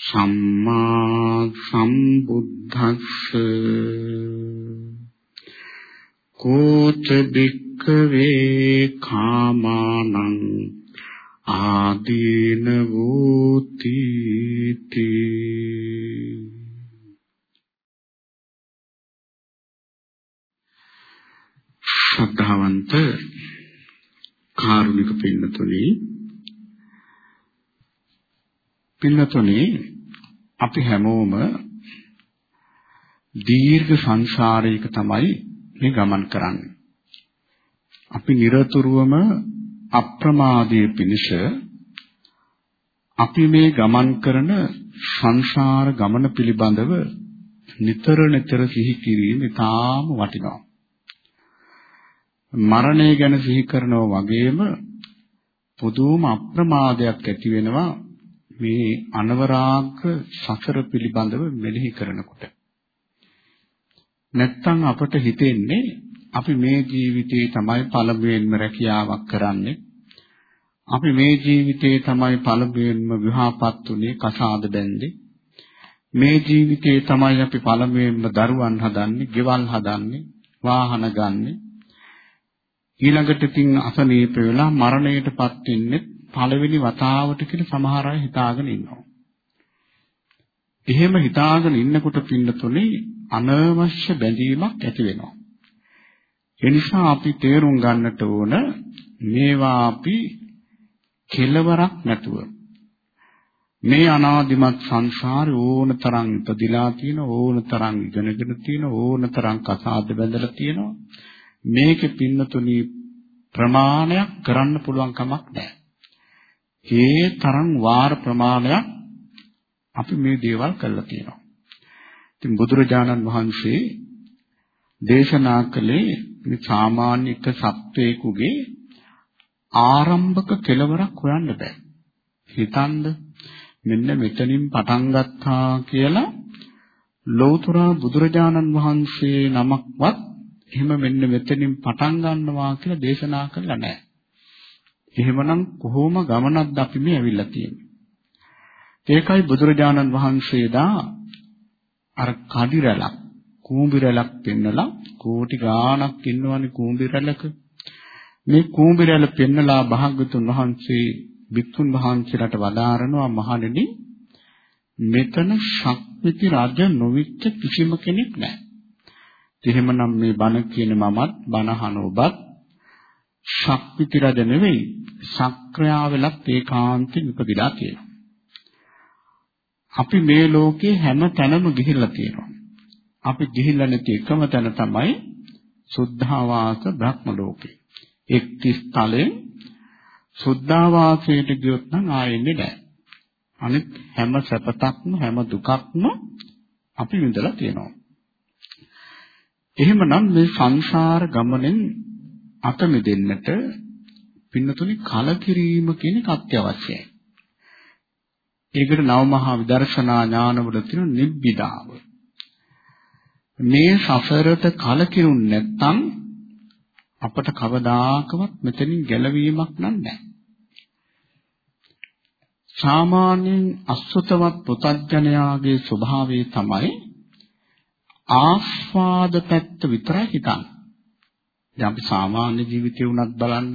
සම්මා සම්බුද්දස්ස කෝච බික්කවේ කාමානං ආදීන වූති ශ්‍රද්ධාවන්ත කාරුණික පින්නතුනි පින්නතුනේ අපි හැමෝම දීර්ඝ සංසාරයක තමයි මේ ගමන් කරන්නේ. අපි নিরතුරුවම අප්‍රමාදයේ පිණිස අපි මේ ගමන් කරන සංසාර ගමන පිළිබඳව නිතර නිතර සිහි කිරීම ඉතාම වටිනවා. මරණය ගැන සිහි කරනවා වගේම පුදුම අප්‍රමාදයක් ඇති වෙනවා මේ අනවරාග සසර පිළිබඳව මෙනෙහි කරනකොට. නැත්තම් අපට හිතෙන්නේ අපි මේ ජීවිතේ තමයි පළමුවෙන්ම රැකියාවක් කරන්නේ. අපි මේ ජීවිතේ තමයි පළමුවෙන්ම විවාහපත් උනේ කසාද බැන්දේ මේ ජීවිතේ තමයි අපි පළමුවෙන්ම දරුවන් හදන්නේ, ගෙවල් හදන්නේ, වාහන ගන්නෙ. ඊළඟට තින් අසනීප වෙලා මරණයටපත් වෙන්නේ පළවෙනි වතාවට කියලා සමහර අය හිතාගෙන ඉන්නවා. එහෙම හිතාගෙන ඉන්නකොට පින්නතුනේ අනවශ්‍ය බැඳීමක් ඇති වෙනවා. ඒ නිසා අපි තේරුම් ගන්නට ඕන මේවා අපි කෙලවරක් නැතුව මේ අනාදිමත් සංසාරේ ඕන තරම් ඉපදිලා තියෙන ඕන තරම් ඉගෙනගෙන තියෙන ඕන තරම් කසාද බැඳලා තියෙනවා මේකේ පින්නතුනි ප්‍රමාණයක් කරන්න පුළුවන් කමක් නැහැ ඒ තරම් වාර ප්‍රමාණයක් අපි මේ දේවල් කළා තියෙනවා. ඉතින් බුදුරජාණන් වහන්සේ දේශනා කළේ මේ සාමාන්‍ය එක සත්වයකගේ ආරම්භක කෙලවරක් හොයන්න බෑ. හිතන්ද මෙන්න මෙතනින් පටන් ගත්තා කියලා ලෞතර බුදුරජාණන් වහන්සේ නමක්වත් එහෙම මෙන්න මෙතනින් පටන් ගන්නවා කියලා දේශනා කළා නෑ. එහෙමනම් කොහොම ගමනක්ද අපි මේ ඇවිල්ලා තියෙන්නේ? ඒකයි බුදුරජාණන් වහන්සේදා අර කඩි රැලක් කූඹි රැලක් පෙන්නලා කෝටි ගාණක් ඉන්නවනේ කූඹි රැලක මේ කූඹි රැල පෙන්නලා භාග්‍යතුන් වහන්සේ වික්තුන් වහන්සේලාට වදාරනවා මහණෙනි මෙතන ශක්තිති රජ නොවිච්ච කිසිම කෙනෙක් නැහැ. එහෙමනම් මේ බණ කියන මමත් බණ අහන ඔබත් ශක්තිති රජ නෙවෙයි සක්‍රියා වෙලත් ඒකාන්තයෙන් උපදිලා තියෙනවා. අපි මේ ලෝකේ හැම තැනම ගිහිල්ලා තියෙනවා. අපි ගිහිල්ලා නැති එකම තැන තමයි සුද්ධාවාස බ්‍රහ්ම ලෝකේ. එක් ස්ථලේ සුද්ධාවාසයට ගියොත් නම් ආයෙන්නේ නැහැ. අනිත් හැම සැපතක්ම හැම දුකක්ම අපි විඳලා තියෙනවා. එහෙමනම් මේ සංසාර ගමනෙන් අත මිදෙන්නට පින්නතුනි කලකිරීම කියන එක අත්‍යවශ්‍යයි. ඒකට නවමහා විදර්ශනා ඥානවල තියෙන නිබ්බිදාව. මේ සසරට කලකිරුන් නැත්නම් අපට කවදාකවත් මෙතනින් ගැලවීමක් නැහැ. සාමාන්‍යයෙන් අසුතවත් පුතඥයාගේ ස්වභාවය තමයි ආස්වාද පැත්ත විතරයි හිතන්නේ. දැන් අපි සාමාන්‍ය ජීවිතේ වුණත් බලන්න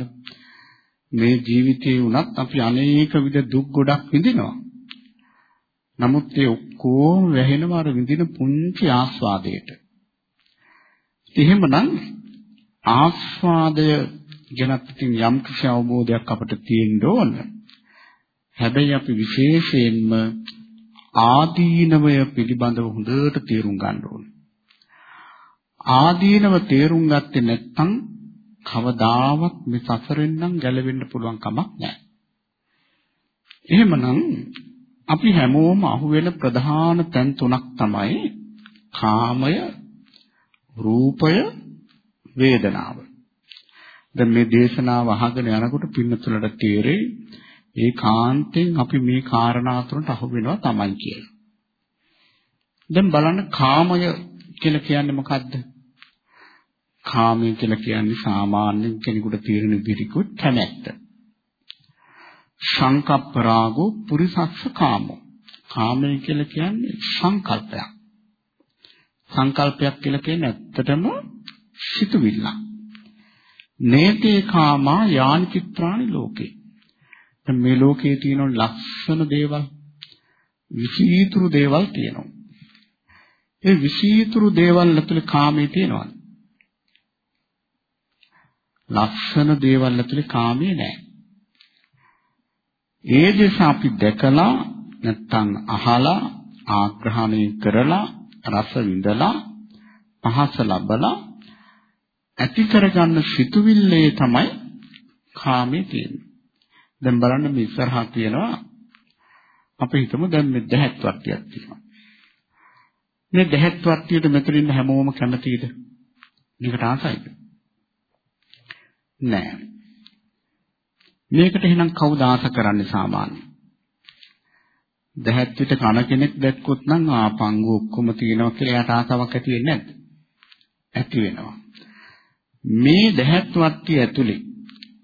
මේ ජීවිතේ වුණත් අපි අනේක විද දුක් ගොඩක් විඳිනවා. නමුත් ඒ ඔක්කොම වැහෙනවා අර විඳින පුංචි ආස්වාදයට. එහෙමනම් ආස්වාදය ගැන ඉතින් යම් කිසි අවබෝධයක් අපිට තියෙන්න ඕන. හැබැයි අපි විශේෂයෙන්ම ආදීනවය පිළිබඳව හොඳට තේරුම් ගන්න ඕන. ආදීනව තේරුම් ගත්තේ නැත්නම් කවදාවත් මේ සසරෙන් නම් ගැලවෙන්න පුළුවන් කමක් නැහැ. එහෙමනම් අපි හැමෝම අහුවෙන ප්‍රධාන තැන් තුනක් තමයි කාමය, රූපය, වේදනාව. දැන් මේ දේශනාව අහගෙන යනකොට පින්නතුලට තේරෙයි ඒ කාන්තෙන් අපි මේ කාරණා තුනට අහු වෙනවා තමයි කියලා. දැන් බලන්න කාමය කියලා කියන්නේ මොකද්ද? කාමය කියලා කියන්නේ සාමාන්‍ය කෙනෙකුට තේරෙන විදිහට කැමැත්ත. සංකප්ප රාගෝ පුරිසස්ස කාමෝ. කාමය කියලා කියන්නේ සංකල්පයක්. සංකල්පයක් කියලා කියන්නේ ඇත්තටම සිතුවිල්ල. නේතේ කාමා යානි චිත්‍රානි ලෝකේ. දැන් මේ ලෝකේ තියෙන ලක්ෂණ දේවල් විචීතුරු දේවල් තියෙනවා. ඒ විචීතුරු දේවල් ඇතුලේ කාමයේ තියෙනවා. ලක්ෂණ දේවල් ඇතුලේ කාමයේ නැහැ. ඒ දෙස අපි දැකලා නැත්තම් අහලා ආග්‍රහණය කරලා රස විඳලා පහස ලබලා ඇති කරගන්න සිතුවිල්ලේ තමයි කාමයේ තියෙන්නේ. දැන් බලන්න මේ ඉස්සරහා තියෙනවා අපි හිතමු දැන් මේ දැහත් වට්ටියක් තියෙනවා. මේ දැහත් වට්ටියට මෙතන ඉන්න හැමෝම කැමතිද? මේකට ආසයිද? නෑ. මේකට එහෙනම් කවුද ආස කරන්නේ සාමාන්‍යයෙන්? දැහත් පිට කන කෙනෙක් දැක්කොත් නම් ආපංගු ඔක්කොම තියෙනවා කියලා එයාට ආසාවක් ඇති වෙන්නේ නැද්ද? ඇති වෙනවා. මේ දැහත් වට්ටිය ඇතුලේ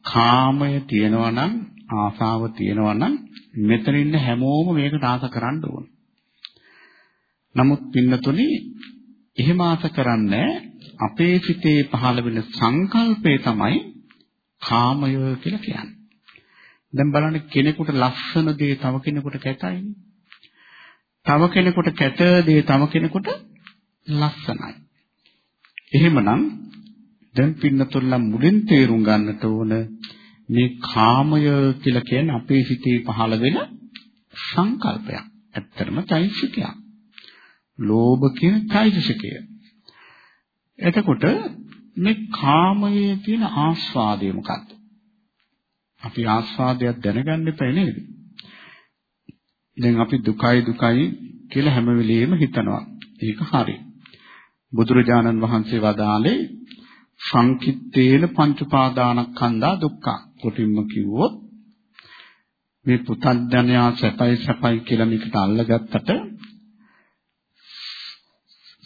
කාමය තියෙනවා නම් ආසාව තියෙනවා නම් මෙතන ඉන්න හැමෝම මේකට ආස කරන්න ඕන. නමුත් පින්නතුනි එහෙම ආස කරන්නේ අපේ සිතේ පහළ වෙන සංකල්පය තමයි කාමය කියලා කියන්නේ. දැන් බලන්න කෙනෙකුට ලස්සන දේ තව කෙනෙකුට කැතයිනේ. තව කෙනෙකුට කැත දේ තව කෙනෙකුට ලස්සනයි. එහෙමනම් දැන් පින්නතුල්ලා මුලින් තේරුම් ගන්නට ඕන මේ කාමය කියලා කියන්නේ අපේ සිතේ පහළ වෙන සංකල්පයක්. ඇත්තටම චෛතසිකයක්. ලෝභ කියන චෛතසිකය. එතකොට මේ කාමයේ තියෙන ආස්වාදය මොකක්ද? අපි ආස්වාදයක් දැනගන්න එපා නේද? දැන් අපි දුකයි දුකයි කියලා හැම වෙලෙම හිතනවා. ඒක හරි. බුදුරජාණන් වහන්සේ වදාළේ සංකිට්ඨේන පංච උපාදානස්කන්ධා දුක්ඛ. කොටින්ම කිව්වොත් මේ පුතඥයා සැපයි සැපයි කියලා මේකට අල්ලගත්තට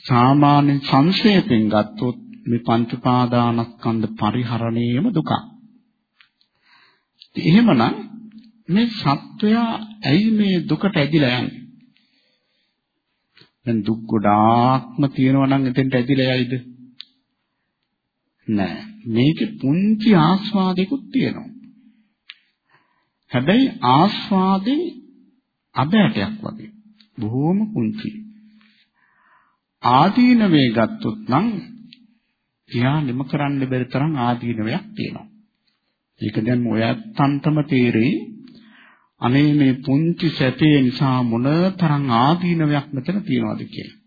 සාමාන්‍ය සංක්ෂේපයෙන් ගත්තොත් මේ පංච උපාදානස්කන්ධ පරිහරණයම දුකක්. එහෙමනම් මේ සත්වයා ඇයි මේ දුකට ඇදිලා යන්නේ? දැන් දුක් ගොඩාක්ම තියෙනවා නම් එතෙන්ට ඇදිලා යයිද? නෑ. මේකේ පුංචි ආස්වාදයකුත් තියෙනවා. හැබැයි ආස්වාදේ අබෑටයක් වගේ. බොහොම පුංචි. ආදීනවේ ගත්තොත් නම් තියා නිම කරන්න බැරි තරම් ආදීනවයක් තියෙනවා. ඒක දැන් ඔයත්තන්ටම තේරෙයි. අනේ මේ පුංචි සැපේ නිසා මොනතරම් ආදීනවයක් මෙතන තියනවද කියලා.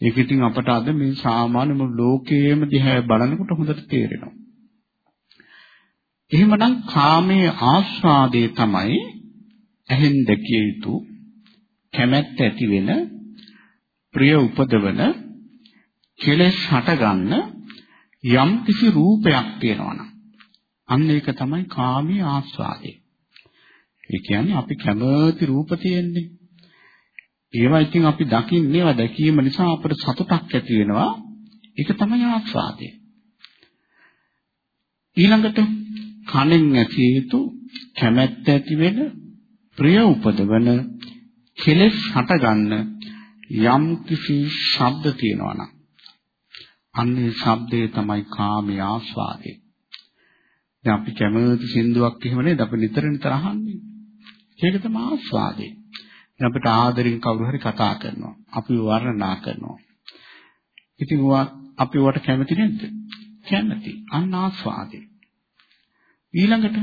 ඒක ඉතින් අපට අද මේ සාමාන්‍ය මුළු ලෝකයේම දිහා බලනකොට හොඳට තේරෙනවා. එහෙමනම් කාමයේ ආස්වාදයේ තමයි ඇහෙන් දැකිය යුතු කැමැත්ත ඇති වෙන ප්‍රිය උපදවන කෙලෙස් හටගන්න යම් කිසි රූපයක් තියෙනවනම් අන්න ඒක තමයි කාමයේ ආස්වාදය. ඒ කියන්නේ අපි කැමති රූප තියෙන්නේ. ඒවා ඉතින් අපි දකින්නේ ඒවා දැකීම නිසා අපට සතුටක් ඇති වෙනවා. ඒක තමයි ආස්වාදය. ඊළඟට කනෙන් ඇතිය යුතු කැමැත්ත ඇති වෙන ප්‍රිය උපදවන කෙලෙස් හටගන්න යම් කිසි ශබ්ද තියෙනවා නම් අන්නේ ශබ්දේ තමයි කාමයේ ආස්වාදේ. දැන් අපි කැමති සින්දුවක් එහෙම නේද අපි නිතර නිතර අහන්නේ. ඒක තමයි ආස්වාදේ. අපිට ආදරෙන් කවුරු හරි කතා කරනවා. අපි වර්ණනා කරනවා. ඉතින් අපි වට කැමති නැද්ද? කැමති. අන්න ආස්වාදේ. ඊළඟට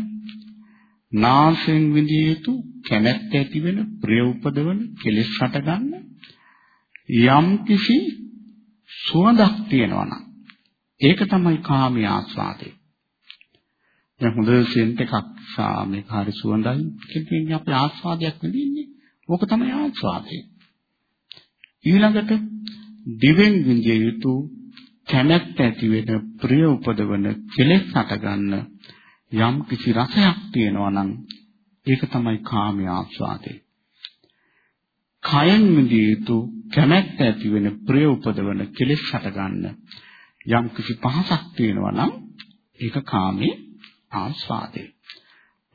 නාසයෙන් විඳිය යුතු කැමැත්ත ඇති වෙන ප්‍රිය උපදවන කෙලෙස් හට ගන්න යම් කිසි සුවඳක් තියෙනවා නම් ඒක තමයි කාමී ආස්වාදේ. දැන් හොඳ සෙන්ට් එකක් සාමේ කාර්ය සුවඳයි කියන අපි ආස්වාදයක් විඳින්නේ ඕක තමයි ආස්වාදේ. ඊළඟට දිවෙන් විඳිය යුතු කැමැත්ත ඇති වෙන ප්‍රිය උපදවන කෙලෙස් හටගන්න යම් කිසි රසයක් තියෙනවා නම් ඒක තමයි කාමයේ ආස්වාදේ. කයෙන් විඳිය යුතු කැමැත්ත ඇති වෙන ප්‍රිය උපදවන කෙලෙස් හටගන්න යම් කිසි පහසක් තියෙනවා නම් ඒක කාමයේ ආස්වාදේ.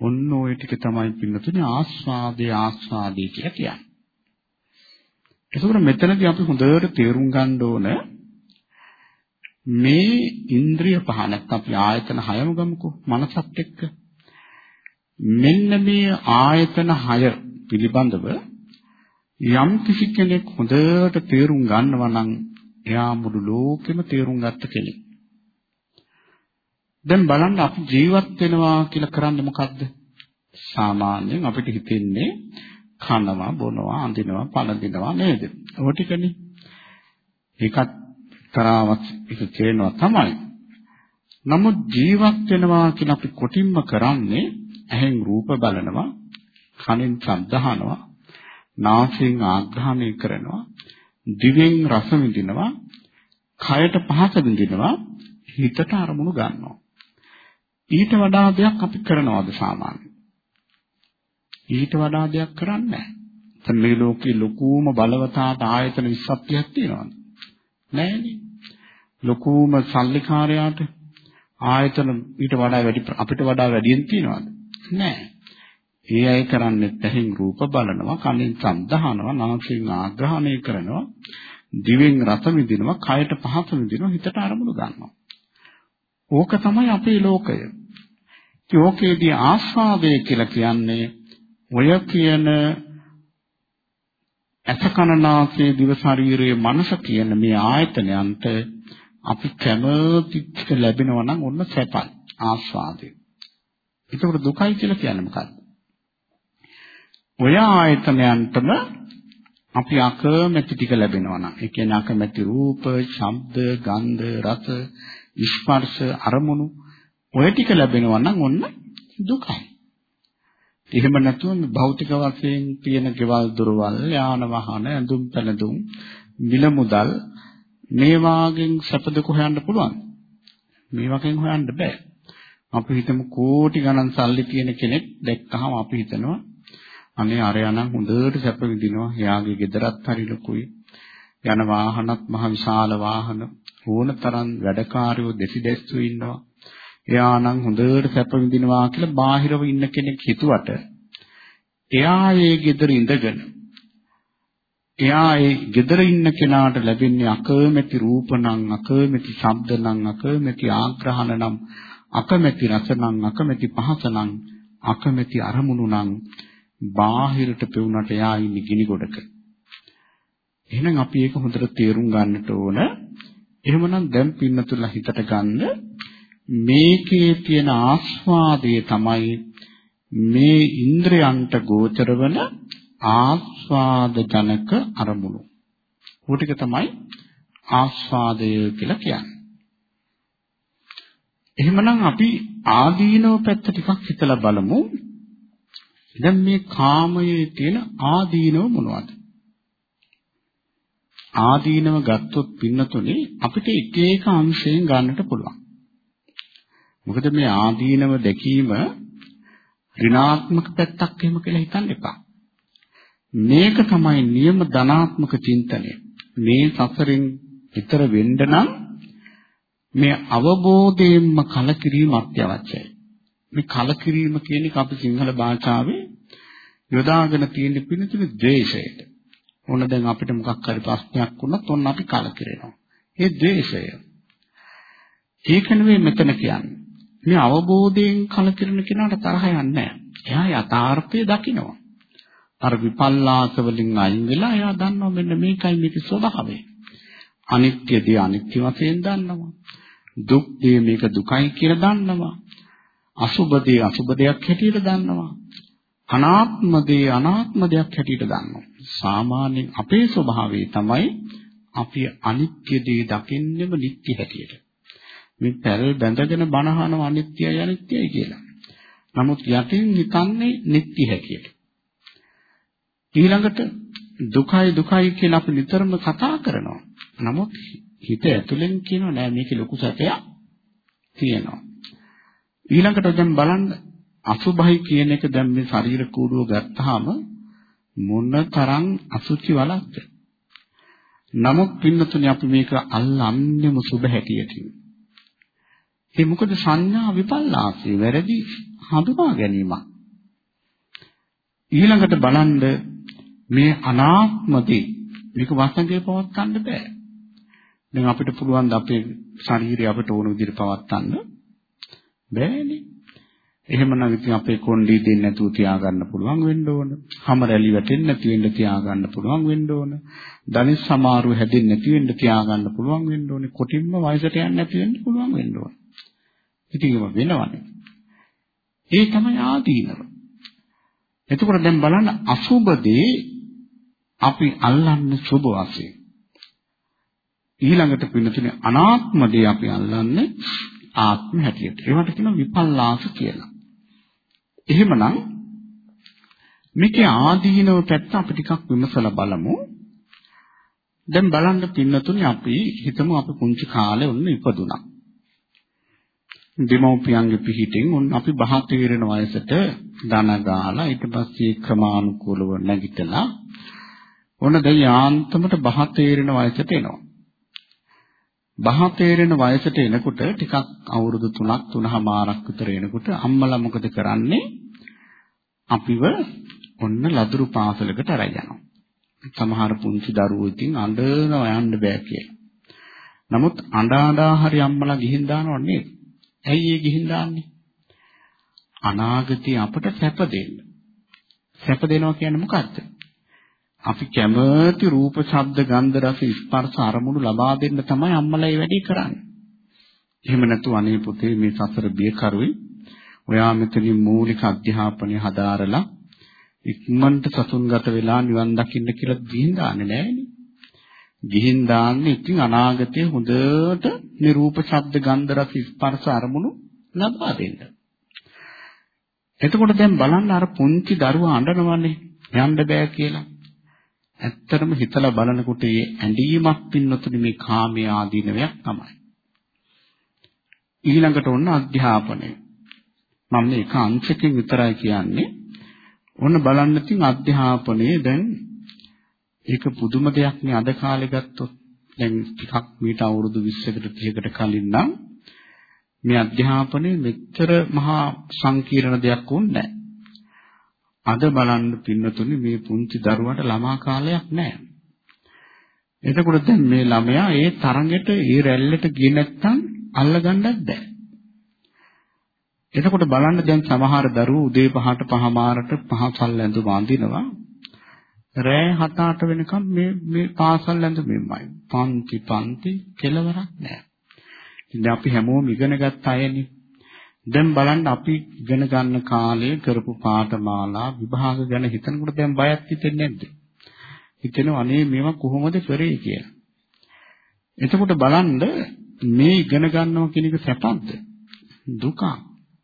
ඔන්න ඔය ටික තමයි පින්නතුනේ ආස්වාදේ ආස්වාදේ කියලා කියන්නේ. ඒකෝර මෙතනදී අපි හොඳට තේරුම් ගන්න ඕන මේ ඉන්ද්‍රිය පහ නැත්නම් අපි ආයතන හයම ගමුකෝ මනසත් එක්ක. මෙන්න මේ ආයතන හය පිළිබඳව යම් කිසි කෙනෙක් හොඳට තේරුම් ගන්නවා නම් එයා මුළු ලෝකෙම තේරුම් ගත්ත කෙනෙක්. දැන් බලන්න අපි ජීවත් වෙනවා කියලා කරන්නේ මොකද්ද? සාමාන්‍යයෙන් අපිට හිතෙන්නේ කනවා, බොනවා, අඳිනවා, පළඳිනවා නේද? ඔය ටිකනේ. ඒකත් තරාවක් එක කියනවා තමයි. නමුත් ජීවත් වෙනවා කියලා අපි කොටින්ම කරන්නේ ඇහෙන් රූප බලනවා, කනෙන් ශබ්ද අහනවා, නාසයෙන් ආග්‍රහණය කරනවා, දිවෙන් රස විඳිනවා, කයට පහස විඳිනවා, හිතට අරමුණු ගන්නවා. ඊට වඩා දෙයක් අපි කරනවද සාමාන්‍යයෙන්? ඊට වඩා දෙයක් කරන්නේ නැහැ. මේ ලෝකේ ලොකුම බලවතාට ආයතන 20ක් තියෙනවද? නැහැනේ. ලොකුම සල්ලිකාරයාට ආයතන ඊට වඩා වැඩි අපිට වඩා වැඩියෙන් තියෙනවද? නැහැ. ඒ අය කරන්නේ ඇහෙන් රූප බලනවා, කනෙන් ශබ්ද අහනවා, නාසයෙන් ආග්‍රහණය කරනවා, දිවෙන් රස විඳිනවා, කයට පහස විඳිනවා, හිතට අරමුණු ගන්නවා. ඕක තමයි අපේ ලෝකය. ඒකේදී ආස්වාදය කියලා කියන්නේ ඔය කියන අසකනනාසේ දිව ශරීරයේ මනස කියන මේ ආයතනයන්ට අපි කැමති ලැබෙනවා නම් ඔන්න සැපයි ආස්වාදය. ඒකට දුකයි කියලා කියන්නේ මොකක්ද? ඔය ආයතනයන්ටම අපි අකමැති ටික ලැබෙනවා නම් ඒ කියන්නේ අකමැති රූප, ශබ්ද, ගන්ධ, රස, ස්පර්ශ, අරමුණු ඔය ටික ලැබෙනවා නම් ඔන්න දුකයි. එහෙම නැතුව භෞතික වශයෙන් තියෙන ගෙවල් දොරවල් යාන වාහන ඇඳුම් පැළඳුම් මිල මුදල් මේ වාගෙන් සැපදක හොයන්න පුළුවන් මේ වගේ හොයන්න බෑ අපි හිතමු කෝටි ගණන් සල්ලි තියෙන කෙනෙක් දැක්කහම අපි හිතනවා අනේ අරයා නම් හොඳට සැප විඳිනවා. එයාගේ ගෙදරත් හරි ලොකුයි. යන වාහනත් මහ විශාල වාහන. ඕන තරම් වැඩකාරයෝ දෙසිදැස්සු ඉන්නවා. එයා නම් හොඳට සැප විඳිනවා කියලා බාහිරව ඉන්න කෙනෙක් හිතුවට එයා ඒ gedara ඉඳගෙන එයා ඒ gedara ඉන්න කෙනාට ලැබෙන්නේ අකමැති රූප නම් අකමැති ශබ්ද නම් අකමැති ආග්‍රහණ නම් අකමැති රස නම් අකමැති පහස නම් අකමැති අරමුණු නම් බාහිරට පෙවුනට එයා ඉන්නේ ගිනි ගොඩක එහෙනම් අපි ඒක හොඳට තේරුම් ගන්නට ඕන එහෙමනම් දැන් පින්නතුලා හිතට ගන්න මේකේ තියෙන ආස්වාදය තමයි මේ ඉන්ද්‍රයන්ට ගෝචර වන ආස්වාද ජනක අරමුණු. ඌ ටික තමයි ආස්වාදය කියලා කියන්නේ. එහෙමනම් අපි ආදීනව පැත්ත ටිකක් හිතලා බලමු. දැන් මේ කාමයේ තියෙන ආදීනව මොනවද? ආදීනව ගත්තොත් පින්නතුනේ අපිට එක එක අංශයෙන් ගන්නට පුළුවන්. මොකද මේ ආදීනව දැකීම ඍණාත්මක පැත්තක් එහෙම කියලා හිතන්න එපා. මේක තමයි නියම ධනාත්මක චින්තනය. මේ සසරින් ඈතර වෙන්න නම් මේ අවබෝධයෙන්ම කලකිරීම අත්‍යවශ්‍යයි. මේ කලකිරීම කියන එක අපි සිංහල භාෂාවේ යොදාගෙන තියෙන පිළිතුරු ද්වේෂයට. ඕන දැන් අපිට මොකක් හරි ප්‍රශ්නයක් වුණත් ඔන්න අපි කලකිරෙනවා. ඒ ද්වේෂය. ඒක නෙවෙයි මෙතන කියන්නේ. මේ අවබෝධයෙන් කලකිරෙන කෙනාට තරහ යන්නේ නැහැ. එයා යථාර්ථය දකිනවා. අර විපල්ලාස වලින් අයින් වෙලා එයා දන්නවා මෙන්න මේකයි මේකේ ස්වභාවය. අනිත්‍ය දේ අනිත්‍ය වශයෙන් දන්නවා. දුක් දේ මේක දුකයි කියලා දන්නවා. අසුබ දේ අසුබ දෙයක් හැටියට දන්නවා. අනාත්ම දේ අනාත්ම දෙයක් හැටියට දන්නවා. සාමාන්‍යයෙන් අපේ ස්වභාවය තමයි අපි අනිත්‍ය දේ දකින්නෙම නිත්‍ය හැටියට. මේ පැල් බැඳගෙන බනහන අනිත්‍යයි අනිත්‍යයි කියලා. නමුත් යටින් හිතන්නේ නිට්ටි හැටියට. ඊළඟට දුකයි දුකයි කියලා අපි නිතරම කතා කරනවා. නමුත් හිත ඇතුලෙන් කියනවා නෑ මේකේ ලොකු සැපයක් තියෙනවා. ඊළඟට දැන් බලන්න අසුභයි කියන එක දැන් මේ ශරීර කූඩුව ගත්තාම මොන තරම් අසුචි වලක්ද? නමුත් පින්නතුනේ අපි මේක අල්ලන්නේම සුභ හැටියටින්. ඒ මොකද සංඥා විපල්ලාසී වැරදි හඳුනා ගැනීමක්. ඊළඟට බලන්න මේ අනාත්මදී මේක වසඟේ පවත්වන්න බෑ. දැන් අපිට පුළුවන් ද අපේ ශරීරය අපිට ඕන විදිහට පවත්වන්න බෑනේ. එහෙමනම් ඉතින් අපේ කොණ්ඩී දෙන්නේ නැතුව තියාගන්න පුළුවන් වෙන්න ඕන. හැම රැලි වැටෙන්නේ නැති වෙන්න තියාගන්න පුළුවන් වෙන්න ඕන. ධනිස් සමාරුව හැදෙන්නේ නැති වෙන්න තියාගන්න පුළුවන් වෙන්න ඕනේ. කොටින්ම වයසට යන්නේ නැති වෙන්න පුළුවන් වෙන්න ඕන. ඉතින් ඒක වෙනවනේ. ඒ තමයි ආදීනව. එතකොට දැන් බලන්න අසුබදී අපි අල්ලන්නේ සුබ වශයෙන්. ඊළඟට පින්නතුනේ අනාත්ම දේ අපි අල්ලන්නේ ආත්ම හැටියට. ඒවට කියනවා විපල්ලාස කියලා. එහෙමනම් මේකේ ආදීනව පැත්ත අපි ටිකක් විමසලා බලමු. දැන් බලන්න පින්නතුනේ අපි හිතමු අපි පුංචි කාලේ ඔන්න ඉපදුනා. දෙමව්පියන්ගේ පිහිටින් ඔන්න අපි බහ තීරණ වයසට දන ගාලා ඊට පස්සේ ක්‍රමානුකූලව නැගිටලා ඔන්න දැන් යාන්තමට බහ තීරණ වයසට එනවා. බහ තේරෙන වයසට එනකොට ටිකක් අවුරුදු 3ක් 3මාරක් විතර එනකොට අම්මලා මොකද කරන්නේ? අපිව ඔන්න ලදරු පාසලකට අරයි යනවා. සමහර පුංචි දරුවෝ ඉතින් අඬනවා යන්න බෑ කියලා. නමුත් අඬ අඬා හරි අම්මලා ගිහින් දානව නේද? ඇයි ඒ ගිහින් දාන්නේ? අනාගතේ අපට සැප දෙන්න. සැප දෙනවා කියන්නේ මොකක්ද? අපි කැමති රූප, ශබ්ද, ගන්ධ, රස, ස්පර්ශ අරමුණු ලබා දෙන්න තමයි අම්මලා මේ වැඩේ කරන්නේ. එහෙම නැතු අනේ පුතේ මේ සසර බිය කරුවේ ඔයා මෙතනින් මූලික අධ්‍යාපනය හදාරලා ඉක්මනට සසුන්ගත වෙලා නිවන් දකින්න කියලා ගිහින් දාන්නේ නෑනේ. ගිහින් දාන්නේ ඉතින් අනාගතයේ හොඳට නිරූප ශබ්ද ගන්ධ රස ස්පර්ශ අරමුණු ලබා දෙන්න. එතකොට දැන් බලන්න අර පුංචි දරුවා අඬනවනේ යන්න බෑ කියලා. ඇත්තටම හිතලා බලනකොට මේ ඇඬීමක් පින්නතුනි මේ කාමයේ ආදීනවයක් තමයි. ඊළඟට ඔන්න අධ්‍යාපනය. මම මේක අංශකින් විතරයි කියන්නේ. ඔන්න බලන්න තින් අධ්‍යාපනයේ දැන් ඒක පුදුම දෙයක් නේ අද කාලේ ගත්තොත්. දැන් ටිකක් මීට අවුරුදු 20කට 30කට කලින් නම් මේ අධ්‍යාපනයේ මෙච්චර මහා සංකීර්ණ දෙයක් වුණේ නැහැ. අද බලන්න පින්නතුනි මේ පුංචි දරුවාට ළමා කාලයක් නැහැ. එතකොට දැන් මේ ළමයා ඒ තරඟෙට ඒ රැල්ලට ගියේ නැත්නම් අල්ලගන්නත් බෑ. එතකොට බලන්න දැන් සමහර දරුවෝ උදේ පහට පහමාරට පහසල් ඇඳුම අඳිනවා. රෑ 7-8 වෙනකම් මේ මේ පාසල් ඇඳුමෙමයි. පන්ති පන්ති කෙලවරක් නැහැ. ඉතින් අපි හැමෝම ඉගෙන ගත්ත අයනේ. දැන් බලන්න අපි ඉගෙන ගන්න කාලේ කරපු පාඨමාලා විභාග ගැන හිතනකොට දැන් බයක් හිතෙන්නේ නැද්ද? හිතෙනවා අනේ මේවා කොහොමද කරේ කියලා. එතකොට බලන්න මේ ඉගෙන ගන්නවා කියන එක සැපක්ද? දුකක්.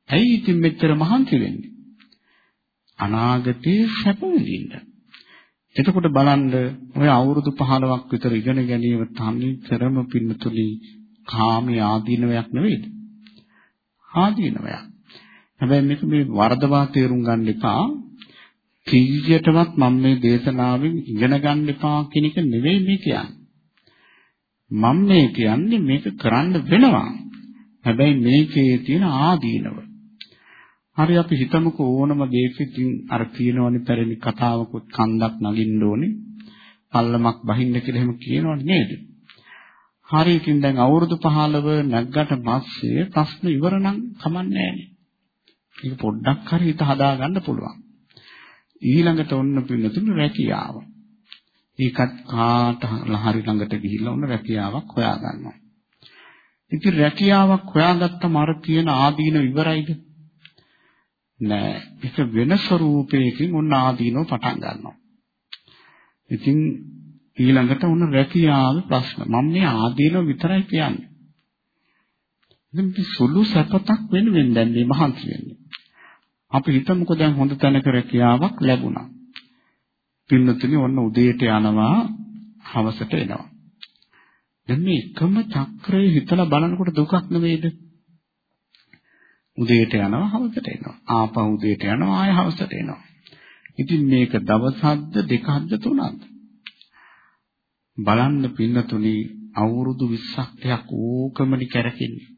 ඇයි ඉතින් මෙච්චර මහන්සි වෙන්නේ? අනාගතේ සැප විඳින්න. එතකොට බලන්න ඔය අවුරුදු 15ක් විතර ඉගෙන ගැනීම තනි කරම පින්නතුලි කාමී ආදීනවයක් නෙවෙයිද? ආදීනවයක්. හැබැයි මේක මේ වර්ධවා තේරුම් ගන්න එපා. කීයටවත් මම මේ දේශනාවෙන් ඉගෙන ගන්න එපා කියන එක නෙවෙයි මේ කියන්නේ. මම මේ කියන්නේ මේක කරන්න වෙනවා. හැබැයි මේකේ තියෙන ආදීනව. හරි අපි හිතමුකෝ ඕනම දෙයක ඉතින් අර කියනවනේ පැරණි කතාවකුත් කන්දක් නගින්න ඕනේ. පල්ලමක් බහින්න කියලා එහෙම කියනවනේ නේද? හරි ඉතින් දැන් අවුරුදු 15 නැග්ගට පස්සේ ප්‍රශ්න ඉවර නම් කමන්නේ නැහැ. ඒක පොඩ්ඩක් හරි හිත හදාගන්න පුළුවන්. ඊළඟට ඔන්න පින්නතුණු රැකියාව. ඒකත් කාට හරි ළඟට ගිහිල්ලා ඔන්න රැකියාවක් හොයාගන්නවා. ඉතින් රැකියාවක් හොයාගත්තම අර තියෙන ආදීන ඉවරයිද? නෑ. ඒක වෙන ස්වරූපයකින් ඔන්න ආදීනව පටන් ගන්නවා. ඉතින් ඊළඟට උන රැකියාවේ ප්‍රශ්න. මම මේ ආදීනව විතරයි කියන්නේ. ඉතින් මේ සුළු සැපතක් වෙනුවෙන් දැන් මේ මහන්සි වෙන්නේ. අපි හිතමුකෝ දැන් හොඳ තැනක රැකියාවක් ලැබුණා. පින්නතුනි ඔන්න උදේට යනවා හවසට එනවා. දැන් මේ එකම චක්‍රය හිතලා බලනකොට දුකක් නෙවෙයිද? උදේට යනවා හවසට එනවා. ආපහු උදේට යනවා ආය හවසට එනවා. ඉතින් මේක දවසක්ද දෙකක්ද තුනක්ද? බලන්න පින්නතුනි අවුරුදු 20ක් තියක් ඕකමනි කරකින්නේ.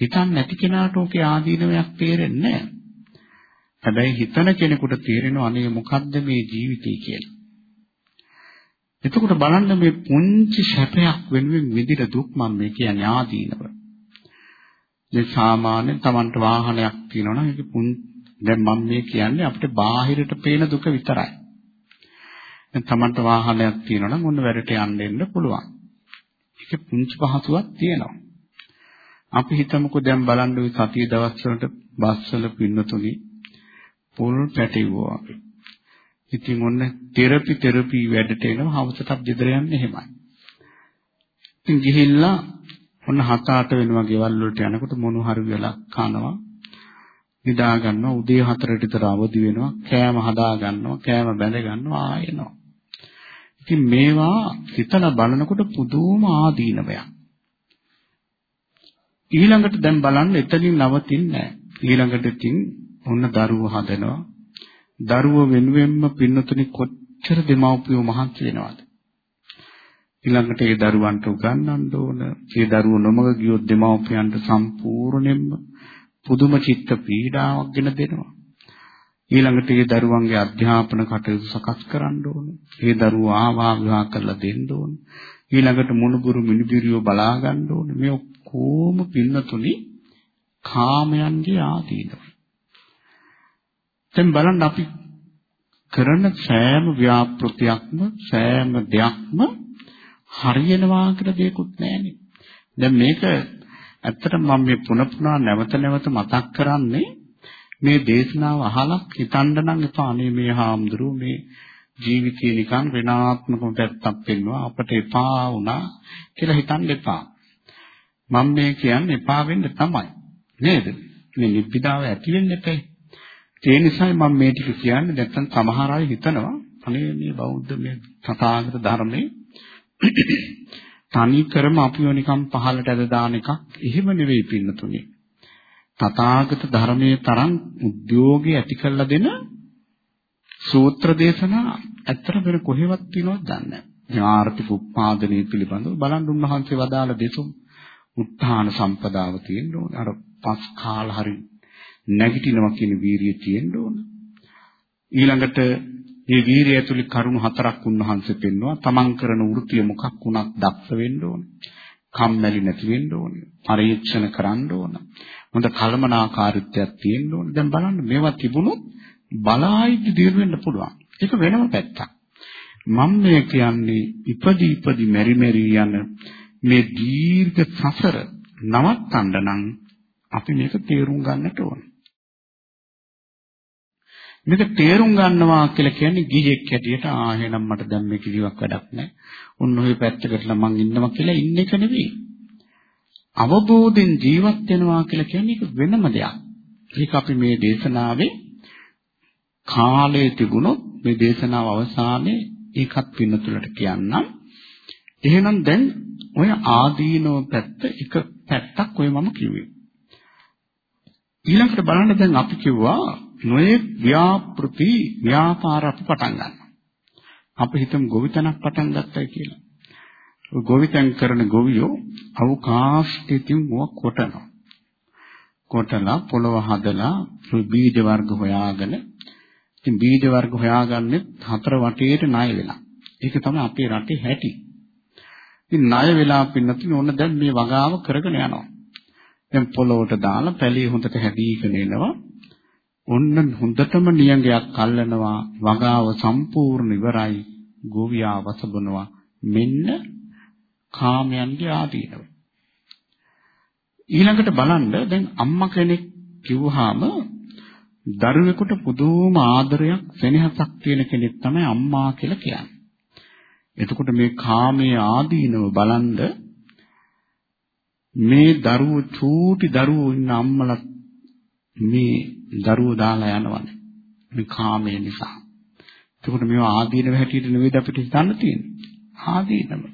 හිතන්න නැති කෙනාට ඕකේ ආදීනමක් තේරෙන්නේ නැහැ. හැබැයි හිතන කෙනෙකුට තේරෙනවා අනේ මොකද්ද මේ ජීවිතය කියලා. එතකොට බලන්න මේ පුංචි සැපයක් වෙනුවෙන් විඳින දුක් මම මේ කියන්නේ ආදීනව. මේ සාමාන්‍යයෙන් Tamanට වාහනයක් තියෙනවා නම් ඒක පුං දැන් මම මේ කියන්නේ අපිට බාහිරට පේන දුක විතරයි. දැන් Tamanට වාහනයක් තියෙනවා නම් ඔන්න වැඩට යන්න එන්න පුළුවන්. ඒකේ පුංචි පහසුවක් තියෙනවා. අපි හිතමුකෝ දැන් බලන්න ওই සතිය දවස් වලට බස් වල පින්නතුනි පොල් පැටවුවා අපි. ඉතින් ඔන්න තෙරපි තෙරපි වැඩට එනවා හවසටත් ගෙදර යන්නේ එහෙමයි. ඉතින් ගිහිල්ලා ඔන්න හත අට වෙනවා ගෙවල් වලට යනකොට මොන හරි වෙලක් කනවා නිදා ගන්නවා උදේ 4ට විතර අවදි වෙනවා කෑම හදා ගන්නවා කෑම බැඳ ගන්නවා ආයෙනවා ඉතින් මේවා හිතලා බලනකොට පුදුම ආදීනවයක් ඊළඟට දැන් බලන්න එතනින් නවතින්නේ ඊළඟට ඉතින් ඔන්න දරුවෝ හදනවා දරුවෝ වෙනුවෙන්ම පින්නතුනි කොච්චර දෙමව්පියෝ මහන්සි වෙනවද ඊළඟට ඒ දරුවන්ට උගන්වන්න ඕන. ඒ දරුවෝ නොමග ගියොත් දෙමව්පියන්ට සම්පූර්ණයෙන්ම පුදුම චිත්ත පීඩාවක් ගෙන දෙනවා. ඊළඟට ඒ දරුවන්ගේ අධ්‍යාපන කටයුතු සකස් කරන්න ඕන. ඒ දරුවෝ ආවා විවාහ කරලා දෙන්න ඕන. ඊළඟට මුණුබුරු මිනිබිරියෝ බලා ගන්න ඕන. මේ ඔක්කොම පින්නතුනි කාමයන්ගේ ආදීනව. දැන් බලන්න අපි කරන සෑම ව්‍යාපෘතියක්ම සෑම දෙයක්ම හරියනවා කියලා දෙයක්වත් නැහැනේ. දැන් මේක ඇත්තටම මම මේ පුන පුනා නැවත නැවත මතක් කරන්නේ මේ දේශනාව අහලා හිතන්න නම් එපා අනේ මේ හාමුදුරුවෝ මේ ජීවිතේ නිකන් ඍණාත්මකව පැත්තක් පෙන්වනවා අපට එපා වුණා කියලා හිතන්න එපා. මම මේ කියන්නේ එපා වෙන්න තමයි. නේද? මේ නිබ්බිදාව ඇති වෙන්න එපේ. ඒ නිසායි මම මේ ටික කියන්නේ නැත්තම් සමහර අය හිතනවා අනේ මේ බෞද්ධ මේ තථාගත ධර්මයේ තනි කරම අපිව නිකන් පහලට ඇද දාන එකක් එහෙම නෙවෙයි පින්නතුනේ. තථාගත ධර්මයේ තරම් උද්‍යෝගය ඇති කළ දෙන සූත්‍ර දේශනා ඇත්තට වෙන කොහෙවත් තියෙනවද දන්නේ නැහැ. ආර්ථික උත්පාදනයේ පිළිබඳව බලන් උන්වහන්සේ වදාළ දෙසුම් උත්හාන සම්පදාව තියෙන්න ඕනේ. අර පස් කාල හරි නැගිටිනවා කියන වීරිය තියෙන්න ඕන. ඊළඟට මේ වීරිය ඇතුළේ කරුණු හතරක් උන්වහන්සේ පෙන්වනවා. තමන් කරන වෘත්තිය මොකක් වුණත් දක්ෂ වෙන්න ඕනේ. කම්මැලි නැති වෙන්න ඕනේ. පරීක්ෂණ කරන්න ඕන. හොඳ කලමනාකාරීත්වයක් තියෙන්න ඕනේ. දැන් බලන්න මේවා තිබුණොත් බලායිදි දිනු වෙන්න පුළුවන්. ඒක වෙනම පැත්තක්. මම මේ කියන්නේ ඉපදි ඉපදි මෙරි මෙරි යන මේ දීර්ඝ සසර නවත්තන්න නම් අපි මේක තේරුම් ගන්නට ඕනේ. මේක තේරුම් ගන්නවා කියලා කියන්නේ ගිහියෙක් හැටියට ආ එහෙනම් මට දැන් මේ කිසිවක් වැඩක් නැහැ. උන් ඔය පැත්තකටලා මං ඉන්නවා කියලා ඉන්න එක නෙවෙයි. අවබෝධෙන් ජීවත් වෙනවා කියලා කියන්නේ ඒක වෙනම දෙයක්. ඒක අපි මේ දේශනාවේ කාලයේ තිබුණොත් මේ දේශනාව අවසානයේ ඒකත් පින්නතුලට කියන්නම්. එහෙනම් දැන් ඔය ආදීනව පැත්ත එක පැත්තක් ඔය මම කිව්වේ. ඊළඟට බලන්න දැන් අපි කිව්වා නොයේ ව්‍යාපෘති ව්‍යාපාර අපි පටන් ගන්නවා. අපි හිතමු ගොවිතැනක් පටන් ගත්තයි කියලා. ගොවිතැන් කරන ගොවියෝ අවකාශයෙන් මොක කොටනවා. කොටලා පොළව හදලා බීජ වර්ග හොයාගෙන ඉතින් බීජ වර්ග හොයාගන්නේ හතර වටේට ණය වෙලා. ඒක තමයි අපේ රටේ හැටි. ඉතින් ණය වෙලා පින්නතුනේ ඕන දැන් මේ වගාව කරගෙන යනවා. දැන් පොළොවට දාලා පැලී හොඳට හැදීගෙන එනවා. ඔන්න හොඳටම නියඟයක් අල්ලනවා වගාව සම්පූර්ණ ඉවරයි ගෝවියා වසබනවා මෙන්න කාමයන්ගේ ආදීනව ඊළඟට බලන්න දැන් අම්මා කෙනෙක් කිව්වහම දරුවෙකුට පුදුම ආදරයක් සෙනෙහසක් තියෙන කෙනෙක් තමයි අම්මා කියලා කියන්නේ. එතකොට මේ කාමයේ ආදීනව බලන්ද මේ දරුවෝ චූටි දරුවෝ ඉන්න අම්මලා මේ දරුවෝ දාලා යනවනේ. මේ කාමය නිසා. එතකොට මේවා ආදීනව හැටියට නෙවෙයි අපිට හිතන්න තියෙන්නේ. ආදීනව.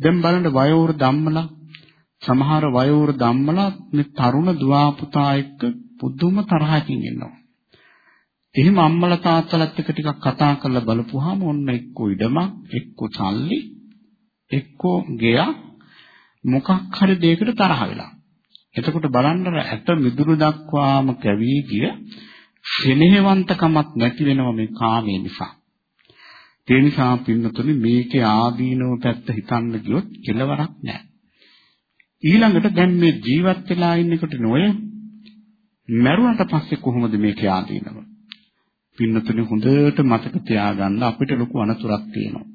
දැන් බලන්න වයෝවෘ ධම්මලා සමහර වයෝවෘ ධම්මලා මේ තරුණ දුවා පුතා එක්ක පුදුම තරහකින් ඉන්නවා. එහෙම අම්මලා තාත්තලාත් එක්ක ටිකක් කතා කරලා බලපුවාම ඔන්න එක්ක ඉඩමක් එක්ක සල්ලි එක්ක ගෙයක් මොකක් හරි දෙයකට තරහ වෙලා. එතකොට බලන්න ඇත මිදුළු දක්වාම කැවී ගිය සෙනෙහවන්තකමක් නැති වෙනවා මේ කාමයේ නිසා. ඒ නිසා පින්නතුනි මේකේ ආදීනව පැත්ත හිතන්න ගියොත් කෙලවරක් නැහැ. ඊළඟට දැන් මේ ජීවත් වෙලා ඉන්නකොට නොය මරුණට පස්සේ කොහොමද මේකේ ආදීනව? පින්නතුනි හොඳට මතක තියාගන්න අපිට ලොකු අනතුරක් තියෙනවා.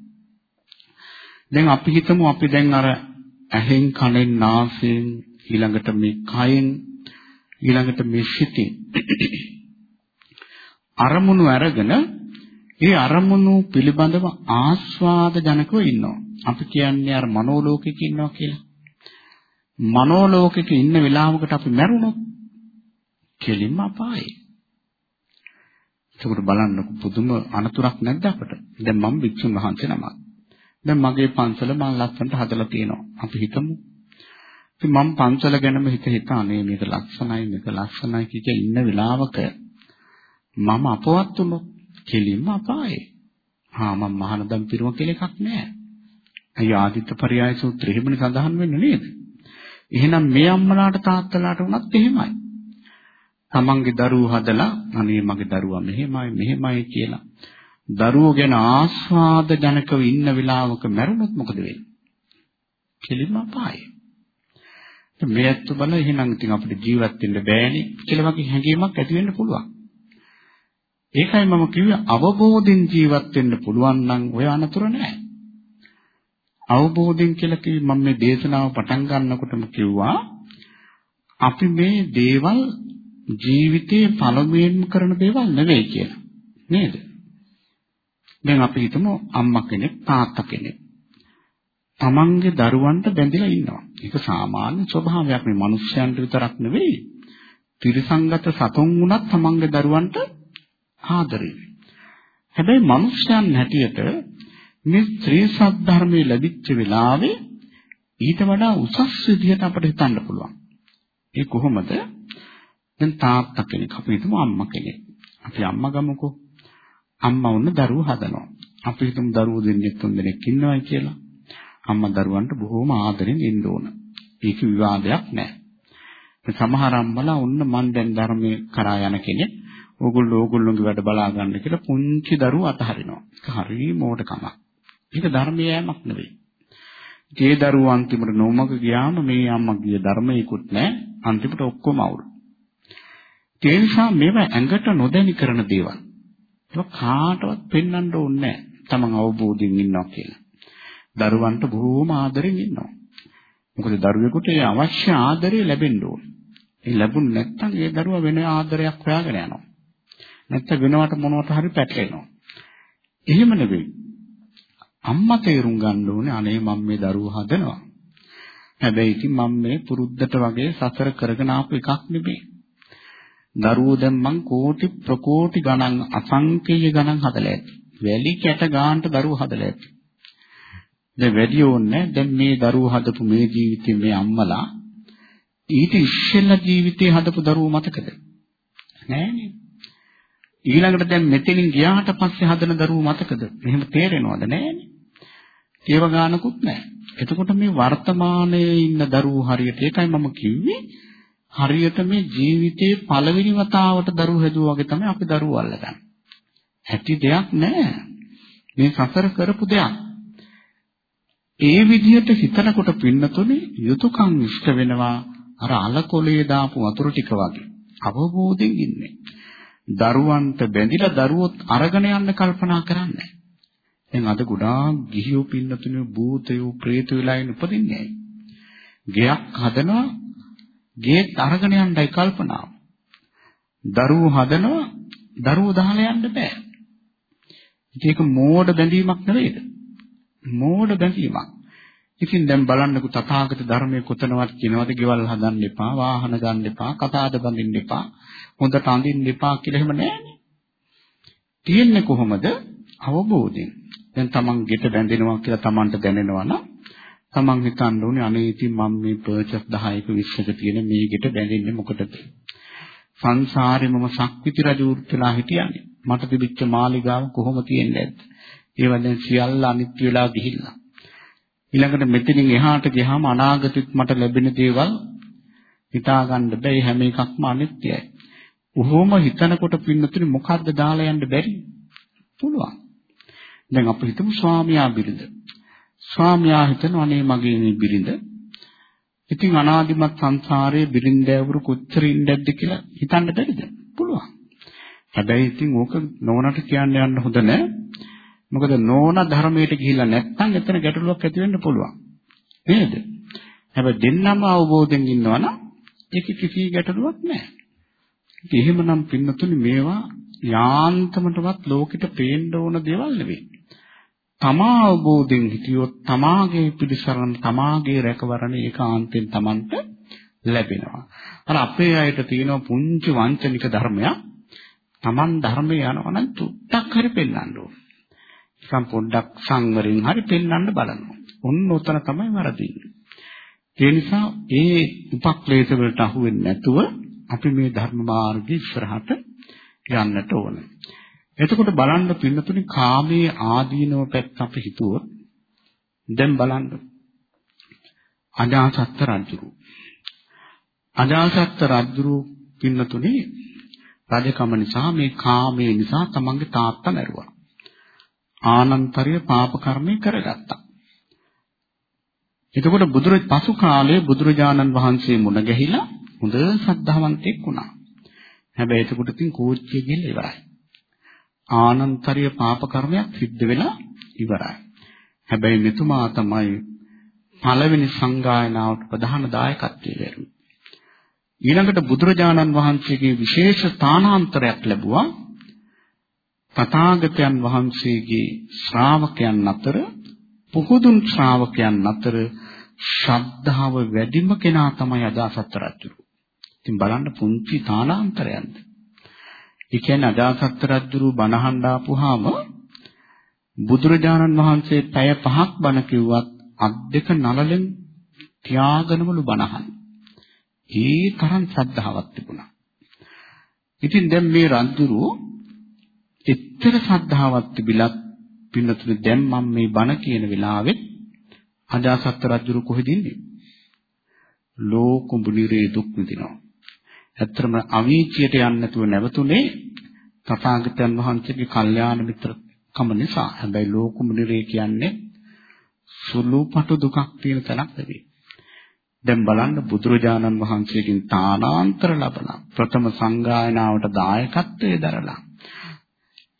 දැන් අපි හිතමු අපි දැන් අර ඇහෙන් කනෙන් නාසයෙන් ඊළඟට මේ කයෙන් ඊළඟට මේ සිතින් අරමුණු අරගෙන ඒ අරමුණු පිළිබඳව ආස්වාද ජනකව ඉන්නවා. අපි කියන්නේ අර මනෝලෝකෙක ඉන්නවා කියලා. මනෝලෝකෙක ඉන්න වෙලාවකට අපි මැරුණොත් කෙලින්ම අපායේ. ඒකට බලන්නකො පුදුම අනතුරක් නැද්ද අපට? දැන් මම වික්ෂුන් වහන්සේ නමක්. දැන් මගේ පන්සල මම ලස්සනට හදලා තියෙනවා. අපි හිතමු. ඉතින් මම පන්සල ගැනම හිත හිත අනේ මේක ලස්සනයි මේක ලස්සනයි කිය ඉන්න වෙලාවක මම අපවත් වුණොත් කෙලින්ම අපායේ. හා මම මහානදම් පිරුම කියලා එකක් නැහැ. අය ආදිත්ත පරයය සූත්‍රෙ හිමනේ සඳහන් වෙන්නේ නේද? එහෙනම් මේ අම්මලාට තාත්තලාට වුණත් එහෙමයි. තමන්ගේ දරුවෝ හදලා අනේ මගේ දරුවා මෙහෙමයි මෙහෙමයි කියලා දරුවෝ ගැන ආස්වාද ජනකව ඉන්න වෙලාවක මැරුණොත් මොකද වෙන්නේ? කෙලින්ම අපායේ. මේ ඇත්ත බල එහෙනම් ඉතින් අපිට ජීවත් වෙන්න බෑනේ කියලා වගේ හැඟීමක් ඇති වෙන්න පුළුවන්. ඒකයි මම කිව්වේ අවබෝධයෙන් ජීවත් වෙන්න පුළුවන් නම් ඔය අනතුර නැහැ. අවබෝධයෙන් කියලා කිව්වේ මම මේ දේශනාව පටන් ගන්නකොටම කිව්වා අපි මේ දේවල් ජීවිතයේ පළමුවෙන්ම කරන දේවල් නෙවෙයි කියලා. නේද? දැන් අපි හිතමු අම්මා කෙනෙක් තාත්තා කෙනෙක් තමන්ගේ දරුවන්ට බැඳිලා ඉන්නවා. ඒක සාමාන්‍ය ස්වභාවයක් මේ මිනිස්යන්ට විතරක් නෙවෙයි. ත්‍රිසංගත සතුන් වුණත් තමන්ගේ දරුවන්ට ආදරේ. හැබැයි මිනිස්යන් හැටියට මේ ත්‍රි සද්ධර්මයේ ලැබිච්ච වෙලාවේ ඊට වඩා උසස් විදිහට අපිට හිතන්න පුළුවන්. ඒ කොහොමද? දැන් තාත්තා කෙනෙක් අපි හිතමු අම්මා කෙනෙක්. අපි අම්මා ගමුකෝ. අම්මා වුණ දරුවෝ හදනවා. අපි හිතමු දරුවෝ දෙන්නෙක් තුන් දෙනෙක් ඉන්නවයි කියලා. අම්මා දරුවන්ට බොහෝම ආදරෙන් ඉන්න ඕන. ඒක විවාදයක් නෑ. සමහර අම්මලා ඔන්න මන් දැන් ධර්මයේ කරා යන කෙනෙක් ඕගොල්ලෝ ඕගොල්ලෝගේ වැඩ බලා ගන්න කියලා පුංචි දරුවෝ අතහරිනවා. ඒක හරි මෝඩකමක්. ඒක ධර්මයේ යෑමක් නෙවෙයි. ඒ දරුවෝ අන්තිමට නොමග ගියාම මේ අම්මා ගිය ධර්මයකුත් නැහැ. අන්තිමට ඔක්කොම අවුල්. ඒ නිසා මේවා ඇඟට නොදැනි කරන දේවල්. ඒක කාටවත් පෙන්වන්න ඕනේ නැහැ. තමන් අවබෝධයෙන් ඉන්නවා කියලා. දරුවන්ට බොහෝම ආදරෙන් ඉන්නවා. මොකද දරුවෙකුට ඒ අවශ්‍ය ආදරය ලැබෙන්න ඕනේ. ඒ ලැබුණ නැත්නම් ඒ දරුවා වෙන ආදරයක් හොයාගෙන යනවා. නැත්නම් වෙනවට මොනවට හරි පැටලෙනවා. එහෙම නෙවෙයි. අම්මා තේරුම් ගන්න ඕනේ අනේ මම මේ දරුවෝ හදනවා. හැබැයි ඉතින් මම මේ පුරුද්දට වගේ සසර කරගෙන ආපු එකක් නෙමෙයි. දරුවෝ දැන් මං කෝටි ප්‍රකෝටි ගණන් අසංකේය ගණන් හදලා ඇති. වැලි කැට ගානට දරුවෝ හදලා ඇති. දැන් වැඩි ඕනේ දැන් මේ දරුවෝ හදපු මේ ජීවිතේ මේ අම්මලා ඊට ඉස්සෙල්ලා ජීවිතේ හදපු දරුවෝ මතකද? නෑනේ. ඊළඟට දැන් මෙතනින් ගියාට පස්සේ හදන දරුවෝ මතකද? එහෙම තේරෙනවද නෑනේ. ඒව ගානකුත් නෑ. එතකොට මේ වර්තමානයේ ඉන්න දරුවෝ හරියට ඒකයි මම කිව්වේ හරියට මේ ජීවිතේ පළවෙනි වතාවට දරුවෝ හැදුවා වගේ තමයි අපි දරුවෝ අල්ලගන්නේ. ඇති දෙයක් නෑ. මේ සසර කරපු දෙයක්. ඒ විදිහට හිතනකොට පින්නතුනේ යුතුයකම් ඉෂ්ට වෙනවා අර අලකොලේ දාපු වතුර ටික වගේ. අවබෝධයෙන් ඉන්නේ. දරුවන්ට බැඳිලා දරුවොත් අරගෙන යන්න කල්පනා කරන්නේ. දැන් අද ගොඩාක් ගිහියෝ පින්නතුනේ භූතයෝ ප්‍රේතයෝ වෙලා ඉන්න උපදින්නේ. ගෙයක් හදනවා ගේත් අරගෙන යන්නයි කල්පනාව. දරුවෝ හදනවා දරුවෝ දාලා යන්න බෑ. ඒක මෝඩ බැඳීමක් නෙවෙයිද? මෝඩ බැඳීමක්. ඉතින් දැන් බලන්නකෝ තථාගත ධර්මයේ කොතනවත් කියනවාද ගෙවල් හදන්න එපා, වාහන ගන්න එපා, කතාද බඳින්න එපා, හොඳට අඳින්න එපා කියලා එහෙම නෑනේ. තියෙන්නේ කොහොමද? අවබෝධයෙන්. දැන් තමන් ගෙට බැඳෙනවා කියලා තමන්ට දැනෙනවා නම් තමන් හිතන්න ඕනේ අනේ ඉතින් මම මේ පර්චස් 10ක 20ක තියෙන මේ ගෙට බැඳෙන්නේ මොකටද? සංසාරේ මම සක්විති රජු වුර්තලා හිටියන්නේ. මට තිබිච්ච මාලිගාව කොහොම තියෙන්නේ නැද්ද? ඒවා දැන් සියල්ල අනිත්‍ය වෙලා ගිහිල්ලා. ඊළඟට මෙතනින් එහාට ගියාම අනාගතෙත් මට ලැබෙන දේවල් හිතා ගන්න බෑ. හැම එකක්ම අනිත්‍යයි. උහුම හිතනකොට පින්නතුනි මොකද්ද දාලා යන්න බැරි? පුළුවන්. දැන් අපි හිතමු ස්වාමියා බිරිඳ. ස්වාමියා හිතනවා අනේ මගේ මේ බිරිඳ ඉතින් අනාදිමත් සංසාරයේ බිරින්දෑවරු කොච්චර ඉන්නේද කියලා හිතන්න බැරිද? පුළුවන්. හැබැයි ඉතින් ඕක නෝනට කියන්න යන්න හොඳ නැහැ. මොකද නෝන ධර්මයට ගිහිල්ලා නැත්නම් එතන ගැටලුවක් ඇති වෙන්න පුළුවන්. නේද? හැබැයි දෙන්නම අවබෝධයෙන් ඉන්නවනම් ඒක කිසි ගැටලුවක් නැහැ. ඉතින් එහෙමනම් පින්නතුනි මේවා යාන්තමටවත් ලෝකෙට පේන්න ඕන දේවල් නෙවෙයි. තමා අවබෝධයෙන් හිටියොත් තමාගේ පිළිසරණ තමාගේ රැකවරණ ඒකාන්තයෙන් Tamanට ලැබෙනවා. අර අපේ අයට තියෙන පුංචි වංචනික ධර්මයක් Taman ධර්මයේ යනවා නම් තුට්ටක් හරි පෙන්වන්න ඕන. නිකන් පොඩ්ඩක් සංවරෙන් හරි පෙන්වන්න බලනවා. ඔන්න උතන තමයි වරදින්නේ. ඒ නිසා ඒ උපක්ලේශ වලට අහු වෙන්නේ නැතුව අපි මේ ධර්ම මාර්ගයේ ඉස්සරහට යන්නට ඕනේ. එතකොට බලන්න පින්නතුනි කාමයේ ආදීනව පැත්ත අපි හිතුවොත් දැන් බලන්න. අජාසත් රජුරු. අජාසත් රජුරු පින්නතුනි රජකම නිසා මේ කාමයේ නිසා තමන්ගේ තාත්තා මැරුවා. ආනන්තරිය පාප කර්මය කරගත්තා. එතකොට බුදුර පසු කාලයේ බුදුරජාණන් වහන්සේ මුණ ගැහිලා හොඳ ශ්‍රද්ධාවන්තෙක් වුණා හැබැයි එතකොට තින් කෝච්චිය ගිහලා ඉවරයි ආනන්තරීය පාප කර්මයක් සිද්ධ වෙලා ඉවරයි. හැබැයි මෙතුමා තමයි පළවෙනි සංගායනාවට ප්‍රධාන දායකත්වයේ ලැබුවේ. ඊළඟට බුදුරජාණන් වහන්සේගේ විශේෂ ස්ථානාන්තරයක් ලැබුවා. තථාගතයන් වහන්සේගේ ශ්‍රාවකයන් අතර පුහුදුන් ශ්‍රාවකයන් අතර ශ්‍රද්ධාව වැඩිම කෙනා තමයි අදාසත් රජු. ඉතින් බලන්න පුංචි ස්ථානාන්තරයක්ද. ඒ කියන්නේ අජාසත් රජුරු බණහන් ආපුවාම බුදුරජාණන් වහන්සේ පැය පහක් බණ කිව්වත් අත් දෙක නලලෙන් තියාගෙනමලු බණහන්. ඒ තරම් ශ්‍රද්ධාවක් තිබුණා. ඉතින් දැන් මේ රජුරු එච්චර ශ්‍රද්ධාවක් තිබිලත් පින්නතුනේ දැන් මම මේ බණ කියන වෙලාවෙත් අජාසත් රජුරු කොහෙද ඉන්නේ? ලෝකුඹුනිරේ දුක් විඳිනවා. ඇත්තම අවීචියට යන්නේ නැතුව නැවතුනේ තථාගතයන් වහන්සේගේ කල්යාණ මිත්‍රකම නිසා. හැබැයි ලෝකමුනිරේ කියන්නේ සුළුපටු දුකක් තියෙන තැනක් නෙවෙයි. දැන් බලන්න බුදුරජාණන් වහන්සේගෙන් තානාන්තර ලබන ප්‍රථම සංගායනාවට දායකත්වයේ දරලා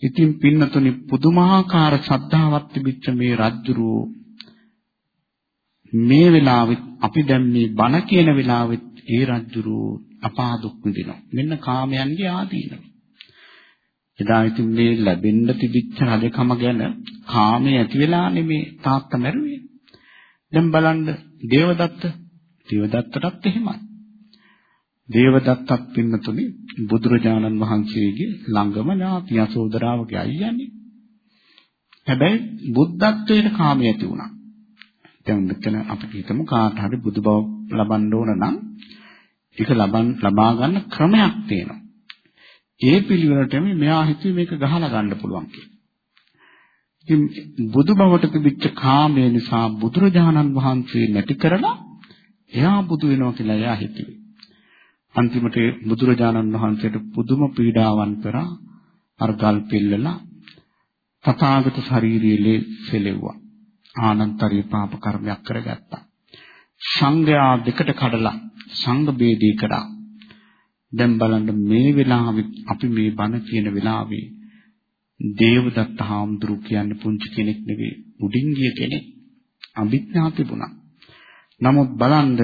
ඉතින් පින්නතුනි පුදුමාකාර ශ්‍රද්ධාවක් තිබිච්ච මේ රජුරෝ මේ වෙලාවෙත් අපි දැන් මේ බණ කියන වෙලාවෙත් ඒ රජුරෝ අපා දුක් විඳිනවා. මෙන්න කාමයන්ගේ ආදීනව. එදා ඉතින් මේ ලැබෙන්න තිබිච්ච රජකම ගැන කාමයේ ඇති වෙලා නෙමේ තාත්තා මැරුවේ. දැන් බලන්න දේවදත්ත දේවදත්තටත් එහෙමයි. දේවදත්තත් පින්නතුනි බුදුරජාණන් වහන්සේගේ ළඟම ඥාති යසෝදරාවගේ අයියානේ. හැබැයි බුද්ධත්වයට කාමයේ ඇති වුණා. දැන් මෙතන අපි හිතමු කාට හරි බුදු බව ලබන්න ඕන නම් ඒක ලබන් ලබා ගන්න ක්‍රමයක් තියෙනවා. ඒ පිළිවෙලටම මෙයා හිතුවේ මේක ගහලා ගන්න පුළුවන් කියලා. ඉතින් බුදු බවට තිබිච්ච කාමය නිසා බුදුරජාණන් වහන්සේ නැති කරලා එයා බුදු වෙනවා කියලා එයා හිතුවේ. අන්තිමට බුදුරජාණන් වහන්සේට පුදුම පීඩාවන් කරා අර ගල් පිල්ලලා තථාගත ශාරීරියේ සෙලෙව්වා. ආනන්තරිය පාප කර්මයක් කරගත්තා. සංඝයා දෙකට කඩලා සංඝ ભેදී කරා. දැන් බලන්න මේ වෙලාවේ අපි මේ බණ කියන වෙලාවේ දේවදත්ත හාමුදුරු කියන්නේ පුංචි කෙනෙක් නෙවෙයි උඩින් ගිය කෙනෙක් අභිඥා තිබුණා. නමුත් බලන්න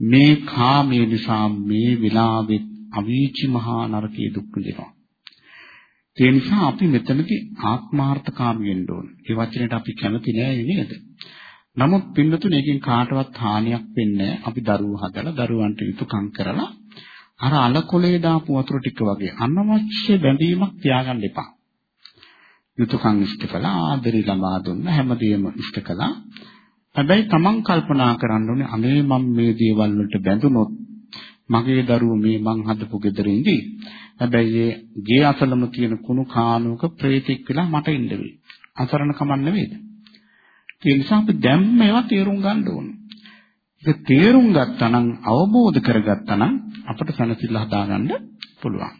මේ කාමයේ නිසා මේ වෙලාවේ අවීචි මහා නරකයේ දුක් විඳිනවා. ඒ නිසා අපි මෙතනදී ආත්මාර්ථකාමී වෙන්න ඕන. ඒ වචනයට අපි කැමති නෑ නේද? නමුත් පින්නතුනේ එකකින් කාටවත් හානියක් වෙන්නේ අපි දරුවෝ හදලා දරුවන්ට යුතුයකම් කරලා අර අලකොලේ දාපු වතුර ටික වගේ අනවශ්‍ය බැඳීමක් තියාගන්න එපා. යුතුයකම් ඉෂ්ට කළා, ආදරي ළමා දුන්න හැමදේම ඉෂ්ට කළා. හැබැයි Taman කල්පනා කරන්න ඕනේ අනේ මම මේ දේවල් වලට බැඳුනොත් මගේ දරුවෝ මේ මං හදපු ගෙදර ඉඳී. හැබැයි ඒ ගේ අසලම තියෙන කුණු කානුවක ප්‍රේතෙක් වෙලා මට ඉන්න වෙයි. අසරණ කමක් නෙවෙයිද? ඒ නිසා අපි දැන් මේවා තේරුම් ගන්න ඕනේ. ඒක තේරුම් ගත්තා නම් අවබෝධ කරගත්තා නම් අපිට සැනසෙල්ල හදාගන්න පුළුවන්.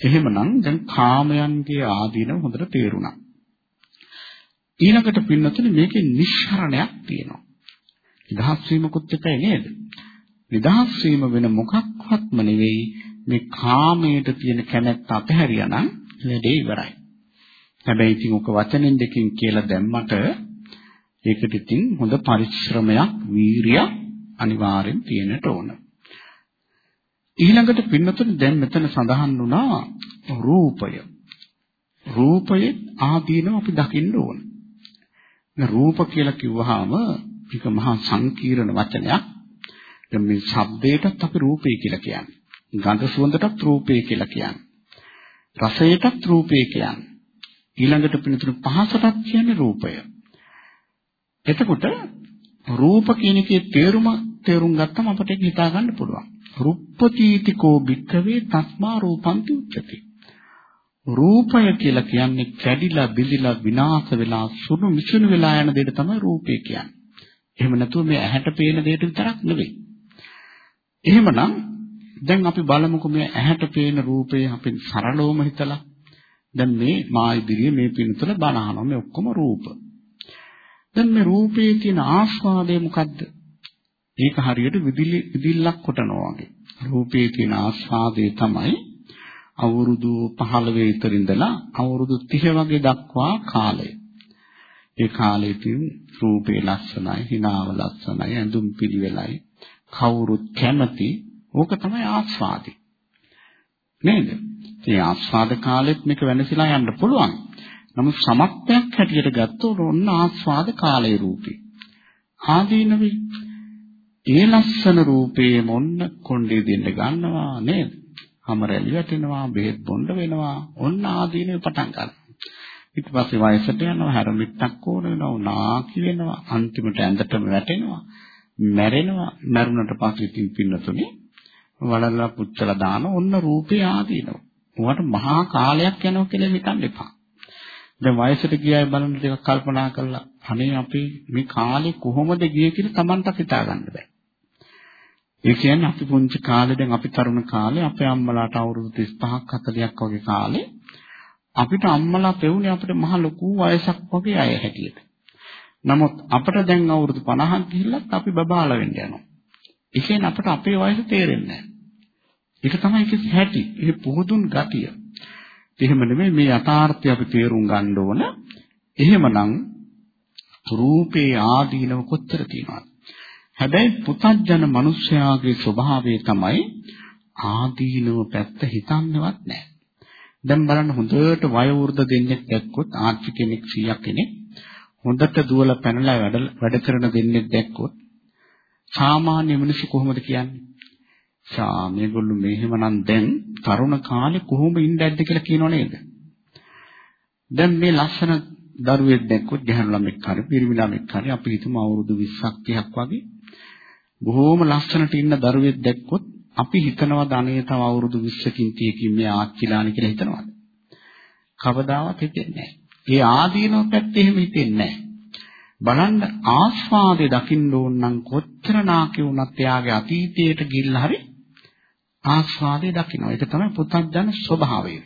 එහෙමනම් දැන් කාමයන්ගේ ආදීනව හොඳට තේරුණා. ඊළඟට පින්නතුනේ මේකේ නිස්සරණයක් තියෙනවා. නිදහස් වීමකුත් එකයි නේද? නිදහස් වීම වෙන මොකක්වත්ම නෙවෙයි මේ කාමයට තියෙන කැමැත්ත අතහැරියානම් ලෙඩේ ඉවරයි. හැබැයි ඉතින් ඔක වචනෙන් දෙකකින් කියලා දැම්මට ඒකට ඉතින් හොඳ පරිශ්‍රමයක් වීරිය අනිවාර්යෙන් තියෙන්නට ඕන. ඊළඟට පින්නතුනේ දැන් මෙතන සඳහන් වුණා රූපය. රූපයේ ආදීනව අපි දකින්න ඕන. රූප කියලා කිව්වහම ඒක මහා සංකීර්ණ වචනයක්. දැන් මේ ශබ්දයටත් අපි රූපේ කියලා කියන්නේ. ගන්ධ සුවඳටත් රූපේ කියලා කියන්නේ. රසයටත් රූපේ කියන්නේ. ඊළඟට පිනතුරු පහසටත් කියන්නේ රූපය. එතකොට රූප කියන එකේ තේරුම තේරුම් ගත්තම අපිට ඒක හිතා ගන්න පුළුවන්. රුප්පචීතිකෝ භික්ඛවේ තස්මා රූපන්ති උච්චති. රූපය කියලා කියන්නේ කැඩිලා බිඳිලා විනාශ වෙලා සුණු මිසුණු වෙලා යන දෙයට තමයි රූපය කියන්නේ. එහෙම නැතුව මේ ඇහැට පේන දෙයට විතරක් නෙවෙයි. එහෙමනම් දැන් අපි බලමුකෝ මේ ඇහැට පේන රූපය අපි සරලවම හිතලා දැන් මේ මා ඉදිරියේ මේ පින්තල බනහනවා මේ ඔක්කොම රූප. දැන් මේ රූපේ තියෙන ආස්වාදය මොකද්ද? ඒක හරියට විදිලි විදිල්ලක් කොටනවා වගේ. රූපේ තියෙන ආස්වාදය තමයි අවුරුදු 15 විතර ඉඳලා අවුරුදු 30 වගේ දක්වා කාලය. ඒ කාලේ තියෙන රූපේ ලස්සනයි, හිනාව ලස්සනයි, ඇඳුම් පිළිවෙලයි, කවුරුත් කැමති ඕක තමයි ආස්වාදේ. නේද? ඒ ආස්වාද කාලෙත් මේක වෙනසලා යන්න පුළුවන්. නමුත් සමත්යක් හැටියට ගත්තොත් ඔන්න ආස්වාද කාලයේ රූපේ. ආදීනවේ ඒ ලස්සන රූපේ මොන්න කොණ්ඩේ දෙන්න ගන්නවා නේද? හැමරැලි වැටෙනවා, බෙහෙත් බොන්න වෙනවා. ඔන්න ආදීනේ පටන් ගන්නවා. ඊට පස්සේ වයසට යනවා, හැරමිටක් ඕන වෙනවා, නාකි වෙනවා, අන්තිමට ඇඳටම වැටෙනවා, මැරෙනවා. මැරුණට පස්සේ ඉතින් පින්නතුනේ වලල්ලා පුච්චලා දාන ඔන්න රූපේ ආදීනවා. උවට මහා කාලයක් යනවා කියලා හිතන්න එපා. දැන් වයසට ගියායි බලන්න ටිකක් කල්පනා කරලා අනේ අපි මේ කාලේ කොහොමද ගියේ කියලා Tamanට හිතා ගන්න බෑ. ඒ කියන්නේ අපි පුංචි කාලේ දැන් අපි තරුණ කාලේ අපේ අම්මලාට අවුරුදු 35ක් 40ක් වගේ කාලේ අපිට අම්මලා පෙවුනේ අපිට මහ ලොකු වයසක් වගේ අය හැටියට. නමුත් අපිට දැන් අවුරුදු 50ක් ගිහිල්ලත් අපි බබාලා වෙන්න යනවා. ඒ කියන්නේ අපිට අපේ වයස තේරෙන්නේ නැහැ. ඒක තමයි ඒකේ හැටි. ඒ පුහුදුන් ගතිය. එහෙම නෙමෙයි මේ යථාර්ථය අපි තේරුම් ගන්න ඕන. එහෙමනම් රූපේ ආදීනව කොච්චර තියෙනවද? හැබැයි පුතත්ජන මිනිස්යාගේ ස්වභාවය තමයි ආදීනව පැත්ත හිතන්නවත් නැහැ. දැන් බලන්න හොඳට වයෝවෘද්ධ දෙන්නෙක් දැක්කොත් ආච්චි කෙනෙක් 100ක් කෙනෙක් හොඳට දුවලා පැනලා වැඩ වැඩ කරන දෙන්නෙක් දැක්කොත් සාමාන්‍ය මිනිස්සු කොහොමද කියන්නේ? සා මේගොල්ලෝ මෙහෙමනම් දැන් තරුණ කාලේ කොහොම ඉඳද්ද කියලා කියනව නේද? දැන් මේ ලස්සන දරුවෙක් දැක්කොත් ගැහණු ළමෙක් හරි පිරිමි ළමෙක් හරි අපි හිතමු අවුරුදු 20ක් 30ක් වගේ බොහොම ලස්සනට ඉන්න දරුවෙක් දැක්කොත් අපි හිතනවද අනේ තව අවුරුදු 20කින් 30කින් මේ ආච්චිලානි කියලා හිතනවද? කවදාවත් හිතෙන්නේ නැහැ. ඒ ආදීනව පැත්තේ එහෙම හිතෙන්නේ නැහැ. බලන්න ආස්වාදේ දකින්න ඕන නම් කොච්චර නාකි වුණත් එයාගේ අතීතයට ගිහිල්ලා හරි ආස්වාදේ දකින්න. ඒක තමයි පුතත්ජන ස්වභාවය.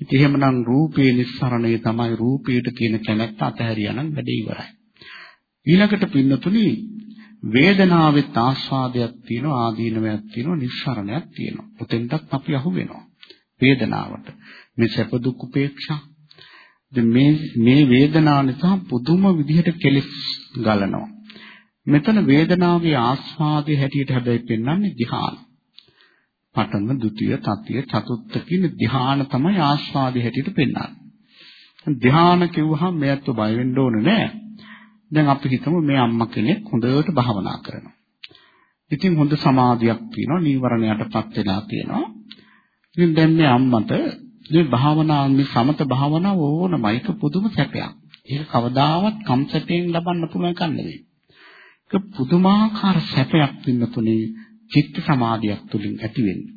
ඉතින් එහෙමනම් රූපේ නිස්සරණය තමයි රූපයට කියන කැමැත්ත අතහැරියා නම් වැඩේ ඉවරයි. ඊළඟට පින්නතුනි වේදනාවෙත් ආස්වාදයක් තියෙනවා ආදීනවයක් තියෙනවා නිස්සරණයක් තියෙනවා. උතෙන්ටත් අපි අහු වෙනවා. වේදනාවට. මේ සැප දුක් උපේක්ෂා මේ මේ වේදනාව නිසා පුදුම විදිහට කෙලෙස් ගලනවා. මෙතන වේදනාවේ ආස්වාදයේ හැටියට හැබැයි පෙන්වන්නේ ධ්‍යාන. පඨම, ဒုတိ ය, තතිය, චතුත්ථ කියන ධ්‍යාන තමයි ආස්වාදයේ හැටියට පෙන්වන්නේ. ධ්‍යාන කිව්වහම මෙයත් බය වෙන්න ඕනේ නෑ. දැන් අපි හිතමු මේ අම්මා කෙනෙක් හොඳට භාවනා කරනවා. ඉතින් හොඳ සමාධියක් තියෙනවා, නීවරණයටපත් වෙලා තියෙනවා. ඉතින් දැන් මේ අම්මට මේ භාවනාව මේ සමත භාවනාව ඕනම ඒක පුදුම සැපයක්. ඒක කවදාවත් කම්සැපයෙන් ලබන්න පුළුවන් එකක් නෙවෙයි. ඒක පුදුමාකාර සැපයක් පින්නතුනේ චිත්ත සමාධියක් තුලින් ඇති වෙන්නේ.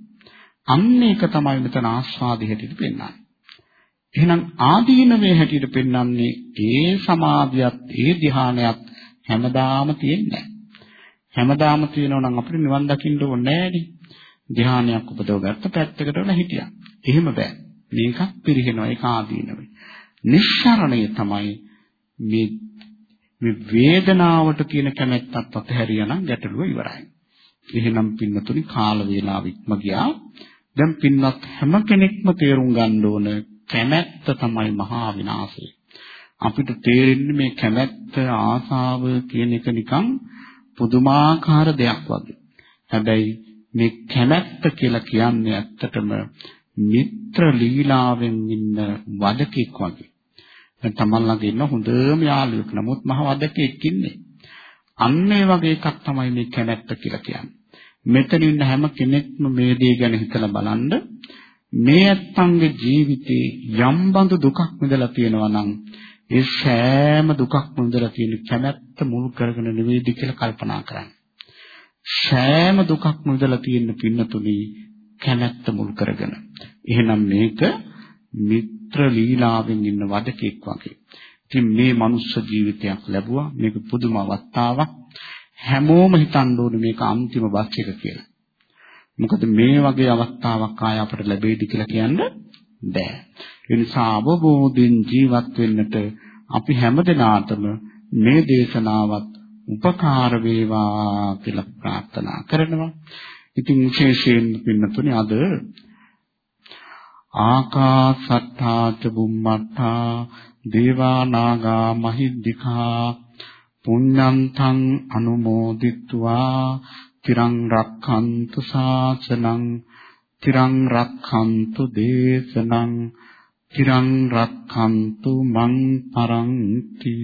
අන්න ඒක තමයි මෙතන ආස්වාදයේ හැටියට පෙන්වන්නේ. එහෙනම් ආදීනවේ හැටියට පෙන්වන්නේ ඒ සමාධියත් ඒ ධ්‍යානයත් හැමදාම තියෙන්නේ හැමදාම තියෙනවා නම් අපිට නිවන් දකින්න ඕනේ නෑනේ. ධ්‍යානයක් උපදව ගත්ත පැත්තකට වෙලා හිටියා. එහෙම බෑ. මේකක් පිරිහෙනවා ඒක ආදීනවේ. නිස්සරණය තමයි මේ මේ වේදනාවට තියෙන කැමැත්තත් අතහැරියා නම් ගැටලුව ඉවරයි. එහෙනම් පින්නතුනි කාල වේලාව ඉක්ම ගියා. දැන් පින්වත් හැම කෙනෙක්ම තේරුම් ගන්න ඕන කැමැත්ත තමයි මහා විනාශය. අපිට තේරෙන්නේ මේ කැමැත්ත ආසාව කියන එක නිකන් පුදුමාකාර දෙයක් වගේ. හැබැයි මේ කැමැත්ත කියලා කියන්නේ ඇත්තටම මිත්‍ර ලීලාවෙන් ඉන්න වදකෙක් වගේ. දැන් තමන් ළඟ ඉන්න හොඳම යාළුවෙක්. නමුත් මහ වදකෙක් ඉන්නේ. අන්න ඒ වගේ එකක් තමයි මේ කැමැත්ත කියලා කියන්නේ. මෙතන ඉන්න හැම කෙනෙක්ම මේ දේ ගැන හිතලා බලන්න මේ ඇත්තන්ගේ ජීවිතේ යම් බඳු දුකක් විඳලා තියෙනවා නම් ඒ සෑම දුකක් විඳලා තියෙන කැමැත්ත මුල් කරගෙන නෙවෙයිද කියලා කල්පනා කරන්න. සෑම දුකක් විඳලා තියෙන පින්නතුනි කැමැත්ත මුල් කරගෙන. එහෙනම් මේක මිත්‍ර ලීලාවෙන් ඉන්න වදකෙක් වගේ. ඉතින් මේ මනුස්ස ජීවිතයක් ලැබුවා මේක පුදුම අවස්ථාවක්. හැමෝම හිතන්න ඕනේ මේක අන්තිම බස් එක කියලා. මොකද මේ වගේ අවස්ථාවක් ආය අපට ලැබෙයිද කියලා කියන්න බෑ. ඒ නිසා අවබෝධයෙන් ජීවත් වෙන්නට අපි හැමදෙනාටම මේ දේශනාවත් උපකාර වේවා කියලා ප්‍රාර්ථනා කරනවා. ඉතින් විශේෂයෙන් පින්නතුනි අද ආකාසත්තාච බුම්මත්තා දේවා නාග මහිද්దికා පුඤ්ඤන්තං අනුමෝදිත්වා. තිරං රක්ඛන්තු ශාසනං තිරං රක්ඛන්තු දේශනං තිරං රක්ඛන්තු මං පරන්ති।